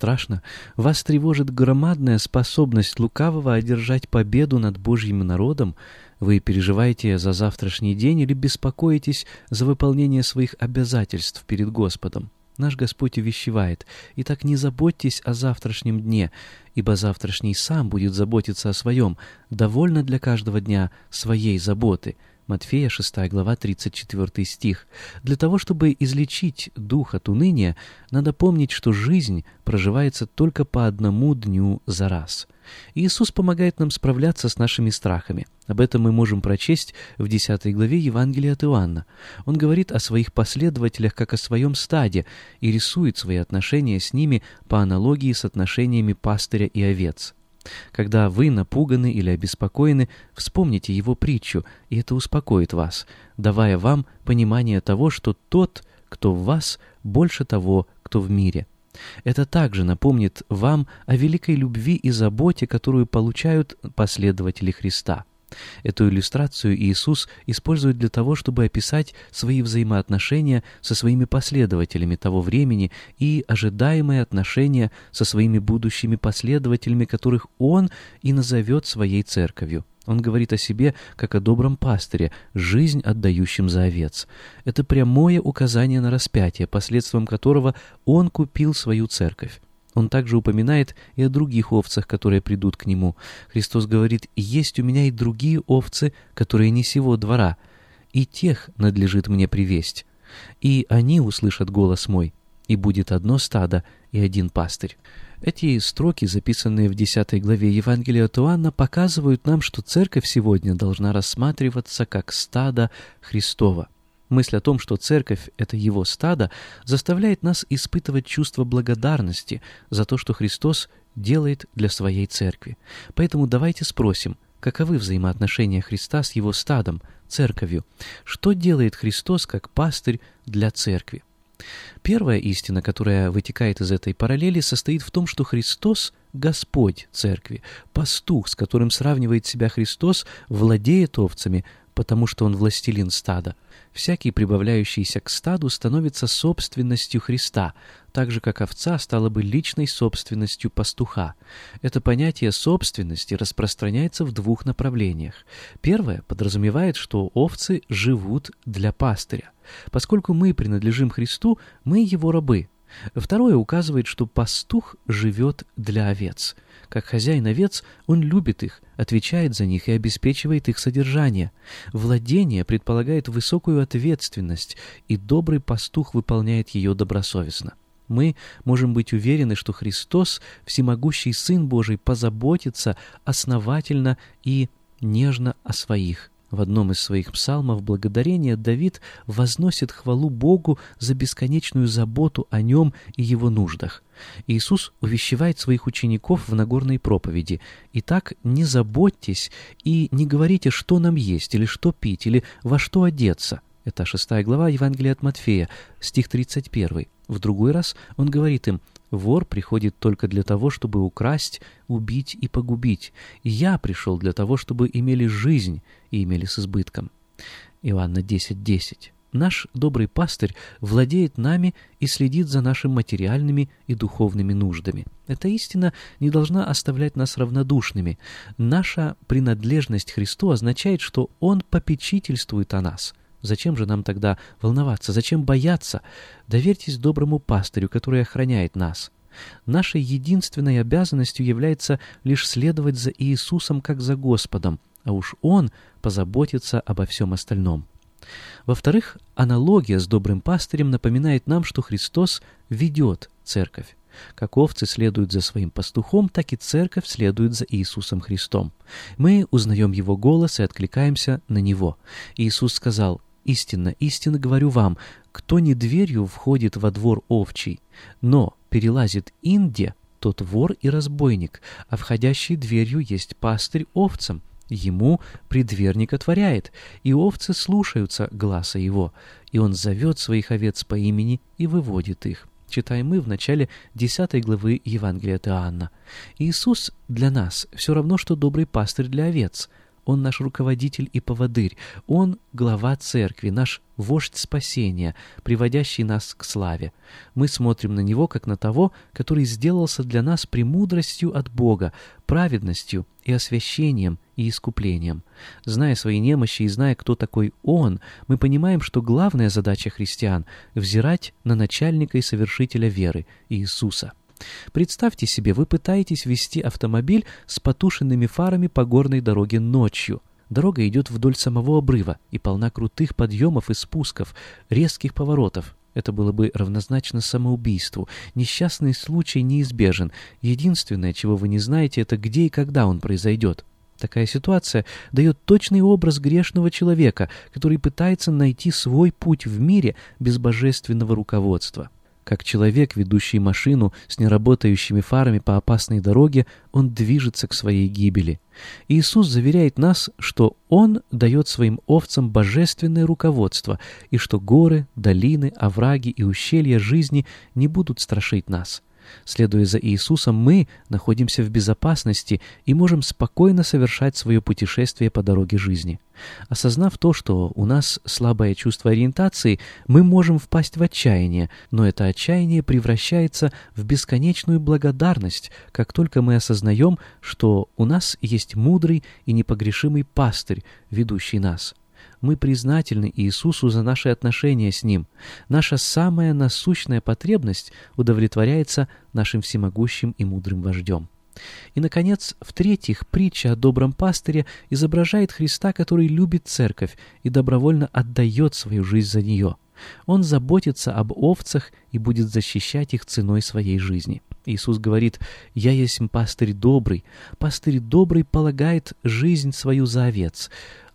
Страшно? Вас тревожит громадная способность лукавого одержать победу над Божьим народом? Вы переживаете за завтрашний день или беспокоитесь за выполнение своих обязательств перед Господом? Наш Господь увещевает, «Итак не заботьтесь о завтрашнем дне, ибо завтрашний сам будет заботиться о своем, довольно для каждого дня своей заботы». Матфея 6 глава 34 стих. Для того, чтобы излечить дух от уныния, надо помнить, что жизнь проживается только по одному дню за раз. Иисус помогает нам справляться с нашими страхами. Об этом мы можем прочесть в 10 главе Евангелия от Иоанна. Он говорит о своих последователях как о своем стаде и рисует свои отношения с ними по аналогии с отношениями пастыря и овец. Когда вы напуганы или обеспокоены, вспомните его притчу, и это успокоит вас, давая вам понимание того, что тот, кто в вас, больше того, кто в мире. Это также напомнит вам о великой любви и заботе, которую получают последователи Христа. Эту иллюстрацию Иисус использует для того, чтобы описать свои взаимоотношения со своими последователями того времени и ожидаемые отношения со своими будущими последователями, которых Он и назовет своей церковью. Он говорит о себе как о добром пастыре, жизнь отдающем за овец. Это прямое указание на распятие, посредством которого Он купил свою церковь. Он также упоминает и о других овцах, которые придут к нему. Христос говорит, «Есть у меня и другие овцы, которые не сего двора, и тех надлежит мне привесть. И они услышат голос мой, и будет одно стадо и один пастырь». Эти строки, записанные в 10 главе Евангелия от Иоанна, показывают нам, что церковь сегодня должна рассматриваться как стадо Христова. Мысль о том, что церковь — это его стадо, заставляет нас испытывать чувство благодарности за то, что Христос делает для своей церкви. Поэтому давайте спросим, каковы взаимоотношения Христа с его стадом, церковью? Что делает Христос как пастырь для церкви? Первая истина, которая вытекает из этой параллели, состоит в том, что Христос — Господь Церкви, пастух, с которым сравнивает себя Христос, владеет овцами, потому что Он властелин стада всякий прибавляющийся к стаду становится собственностью Христа, так же, как овца стала бы личной собственностью пастуха. Это понятие собственности распространяется в двух направлениях. Первое подразумевает, что овцы живут для пастыря. Поскольку мы принадлежим Христу, мы его рабы. Второе указывает, что пастух живет для овец. Как хозяин овец, он любит их, отвечает за них и обеспечивает их содержание. Владение предполагает высокую ответственность, и добрый пастух выполняет ее добросовестно. Мы можем быть уверены, что Христос, всемогущий Сын Божий, позаботится основательно и нежно о своих. В одном из своих псалмов благодарения Давид возносит хвалу Богу за бесконечную заботу о нем и его нуждах. Иисус увещевает своих учеников в Нагорной проповеди. «Итак, не заботьтесь и не говорите, что нам есть, или что пить, или во что одеться». Это шестая глава Евангелия от Матфея, стих 31. В другой раз он говорит им, Вор приходит только для того, чтобы украсть, убить и погубить. я пришел для того, чтобы имели жизнь и имели с избытком. Иоанна 10.10. 10. Наш добрый пастырь владеет нами и следит за нашими материальными и духовными нуждами. Эта истина не должна оставлять нас равнодушными. Наша принадлежность Христу означает, что Он попечительствует о нас. Зачем же нам тогда волноваться? Зачем бояться? Доверьтесь доброму пастырю, который охраняет нас. Нашей единственной обязанностью является лишь следовать за Иисусом как за Господом, а уж Он позаботится обо всем остальном. Во-вторых, аналогия с добрым пастырем напоминает нам, что Христос ведет церковь. Как овцы следуют за своим пастухом, так и церковь следует за Иисусом Христом. Мы узнаем Его голос и откликаемся на Него. Иисус сказал, «Истинно, истинно говорю вам, кто не дверью входит во двор овчий, но перелазит инде, тот вор и разбойник, а входящий дверью есть пастырь овцам. Ему предверник отворяет, и овцы слушаются гласа его, и он зовет своих овец по имени и выводит их. Читаем мы в начале 10 главы Евангелия от Иоанна. Иисус для нас все равно, что добрый пастырь для овец — он наш руководитель и поводырь. Он глава церкви, наш вождь спасения, приводящий нас к славе. Мы смотрим на Него, как на того, который сделался для нас премудростью от Бога, праведностью и освящением и искуплением. Зная свои немощи и зная, кто такой Он, мы понимаем, что главная задача христиан — взирать на начальника и совершителя веры, Иисуса. Представьте себе, вы пытаетесь вести автомобиль с потушенными фарами по горной дороге ночью. Дорога идет вдоль самого обрыва и полна крутых подъемов и спусков, резких поворотов. Это было бы равнозначно самоубийству. Несчастный случай неизбежен. Единственное, чего вы не знаете, это где и когда он произойдет. Такая ситуация дает точный образ грешного человека, который пытается найти свой путь в мире без божественного руководства. Как человек, ведущий машину с неработающими фарами по опасной дороге, он движется к своей гибели. Иисус заверяет нас, что Он дает своим овцам божественное руководство и что горы, долины, овраги и ущелья жизни не будут страшить нас. Следуя за Иисусом, мы находимся в безопасности и можем спокойно совершать свое путешествие по дороге жизни. Осознав то, что у нас слабое чувство ориентации, мы можем впасть в отчаяние, но это отчаяние превращается в бесконечную благодарность, как только мы осознаем, что у нас есть мудрый и непогрешимый пастырь, ведущий нас мы признательны Иисусу за наши отношения с Ним. Наша самая насущная потребность удовлетворяется нашим всемогущим и мудрым вождем. И, наконец, в-третьих, притча о добром пастыре изображает Христа, который любит церковь и добровольно отдает свою жизнь за нее. Он заботится об овцах и будет защищать их ценой своей жизни. Иисус говорит, «Я есть пастырь добрый. Пастырь добрый полагает жизнь свою за овец.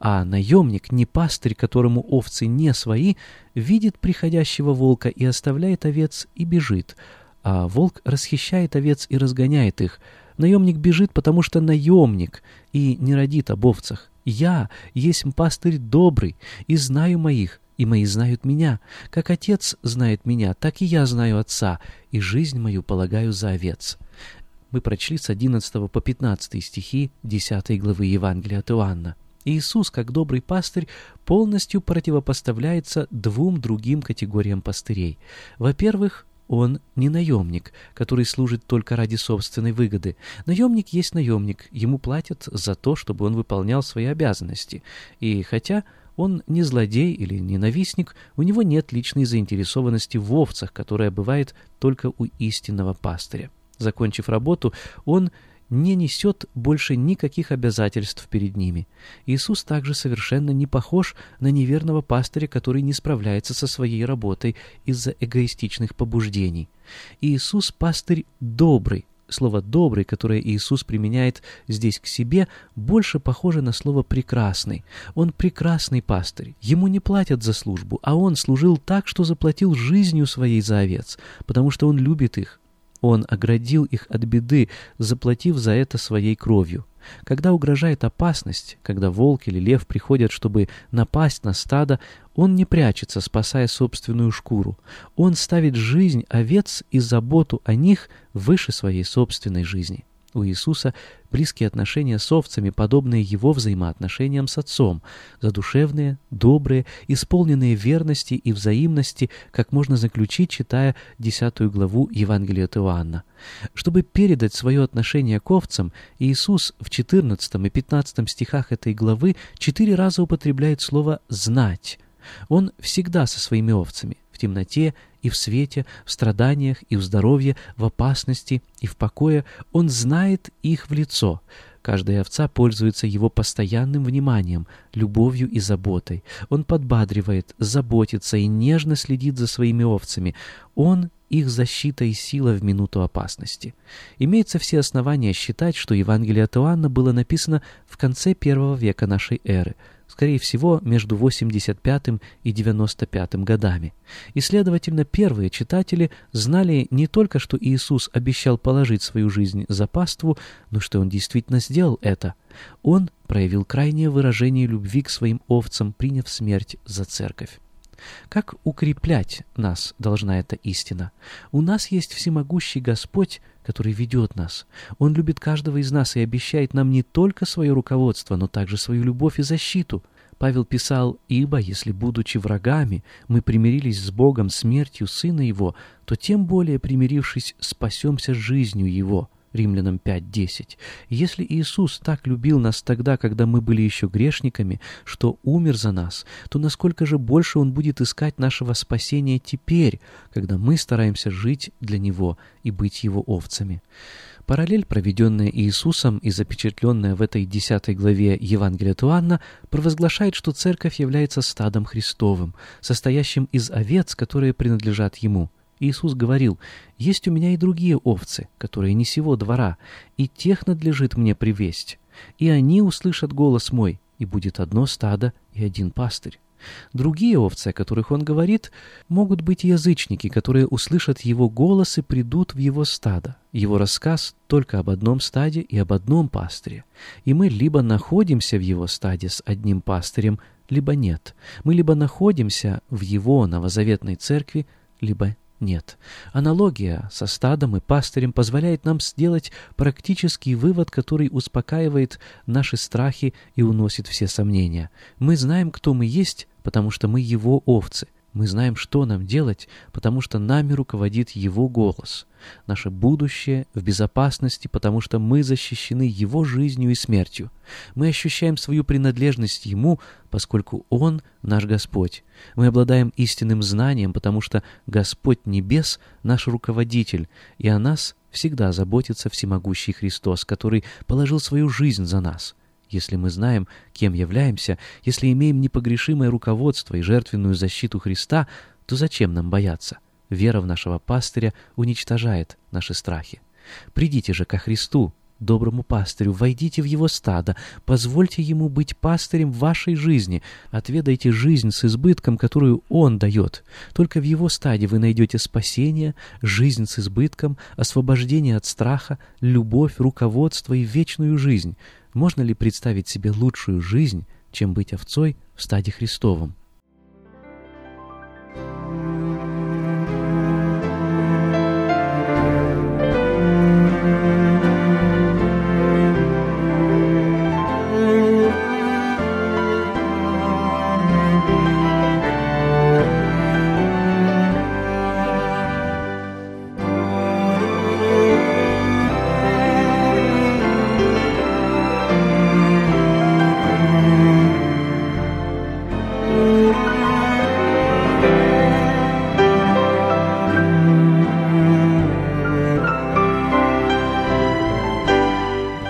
А наемник, не пастырь, которому овцы не свои, видит приходящего волка и оставляет овец и бежит. А волк расхищает овец и разгоняет их. Наемник бежит, потому что наемник, и не родит об овцах. Я есть пастырь добрый, и знаю моих, и мои знают меня. Как отец знает меня, так и я знаю отца, и жизнь мою полагаю за овец». Мы прочли с 11 по 15 стихи 10 главы Евангелия от Иоанна. Иисус, как добрый пастырь, полностью противопоставляется двум другим категориям пастырей. Во-первых, он не наемник, который служит только ради собственной выгоды. Наемник есть наемник, ему платят за то, чтобы он выполнял свои обязанности. И хотя он не злодей или ненавистник, у него нет личной заинтересованности в овцах, которая бывает только у истинного пастыря. Закончив работу, он не несет больше никаких обязательств перед ними. Иисус также совершенно не похож на неверного пастыря, который не справляется со своей работой из-за эгоистичных побуждений. Иисус пастырь добрый. Слово «добрый», которое Иисус применяет здесь к себе, больше похоже на слово «прекрасный». Он прекрасный пастырь. Ему не платят за службу, а он служил так, что заплатил жизнью своей за овец, потому что он любит их. Он оградил их от беды, заплатив за это своей кровью. Когда угрожает опасность, когда волк или лев приходят, чтобы напасть на стадо, он не прячется, спасая собственную шкуру. Он ставит жизнь овец и заботу о них выше своей собственной жизни. У Иисуса близкие отношения с овцами, подобные его взаимоотношениям с Отцом, задушевные, добрые, исполненные верности и взаимности, как можно заключить, читая десятую главу Евангелия от Иоанна. Чтобы передать свое отношение к овцам, Иисус в 14 и 15 стихах этой главы четыре раза употребляет слово «знать». Он всегда со своими овцами, темноте и в свете, в страданиях и в здоровье, в опасности и в покое. Он знает их в лицо. Каждая овца пользуется его постоянным вниманием, любовью и заботой. Он подбадривает, заботится и нежно следит за своими овцами. Он их защита и сила в минуту опасности. Имеется все основания считать, что Евангелие от Иоанна было написано в конце первого века нашей эры – скорее всего, между 85 и 95 годами. И, следовательно, первые читатели знали не только, что Иисус обещал положить свою жизнь за паству, но что Он действительно сделал это. Он проявил крайнее выражение любви к своим овцам, приняв смерть за церковь. Как укреплять нас должна эта истина? У нас есть всемогущий Господь, который ведет нас. Он любит каждого из нас и обещает нам не только свое руководство, но также свою любовь и защиту. Павел писал, «Ибо, если, будучи врагами, мы примирились с Богом смертью Сына Его, то тем более, примирившись, спасемся жизнью Его». Римлянам 5.10. Если Иисус так любил нас тогда, когда мы были еще грешниками, что умер за нас, то насколько же больше Он будет искать нашего спасения теперь, когда мы стараемся жить для Него и быть Его овцами. Параллель, проведенная Иисусом и запечатленная в этой десятой главе Евангелия Туанна, провозглашает, что Церковь является стадом Христовым, состоящим из овец, которые принадлежат Ему – Иисус говорил, «Есть у меня и другие овцы, которые не сего двора, и тех надлежит мне привесть. И они услышат голос мой, и будет одно стадо и один пастырь». Другие овцы, о которых он говорит, могут быть язычники, которые услышат его голос и придут в его стадо. Его рассказ только об одном стаде и об одном пастыре. И мы либо находимся в его стаде с одним пастырем, либо нет. Мы либо находимся в его новозаветной церкви, либо нет. Аналогия со стадом и пастырем позволяет нам сделать практический вывод, который успокаивает наши страхи и уносит все сомнения. Мы знаем, кто мы есть, потому что мы его овцы — мы знаем, что нам делать, потому что нами руководит Его голос. Наше будущее в безопасности, потому что мы защищены Его жизнью и смертью. Мы ощущаем свою принадлежность Ему, поскольку Он наш Господь. Мы обладаем истинным знанием, потому что Господь Небес — наш руководитель, и о нас всегда заботится всемогущий Христос, который положил свою жизнь за нас. Если мы знаем, кем являемся, если имеем непогрешимое руководство и жертвенную защиту Христа, то зачем нам бояться? Вера в нашего пастыря уничтожает наши страхи. Придите же ко Христу, доброму пастырю, войдите в его стадо, позвольте ему быть пастырем вашей жизни, отведайте жизнь с избытком, которую он дает. Только в его стаде вы найдете спасение, жизнь с избытком, освобождение от страха, любовь, руководство и вечную жизнь. Можно ли представить себе лучшую жизнь, чем быть овцой в стаде Христовом?